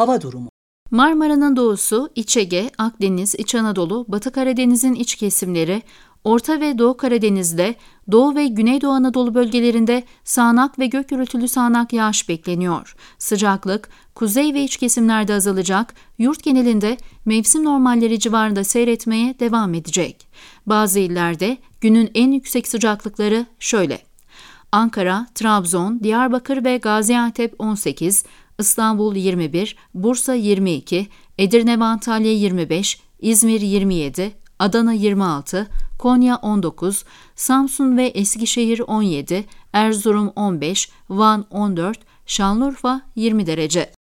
hava durumu. Marmara'nın doğusu, İç Ege, Akdeniz, İç Anadolu, Batı Karadeniz'in iç kesimleri, Orta ve Doğu Karadeniz'de, Doğu ve Güneydoğu Anadolu bölgelerinde sağanak ve gök gürültülü sağanak yağış bekleniyor. Sıcaklık, kuzey ve iç kesimlerde azalacak, yurt genelinde mevsim normalleri civarında seyretmeye devam edecek. Bazı illerde günün en yüksek sıcaklıkları şöyle. Ankara, Trabzon, Diyarbakır ve Gaziantep 18, İstanbul 21, Bursa 22, Edirne ve Antalya 25, İzmir 27, Adana 26, Konya 19, Samsun ve Eskişehir 17, Erzurum 15, Van 14, Şanlıurfa 20 derece.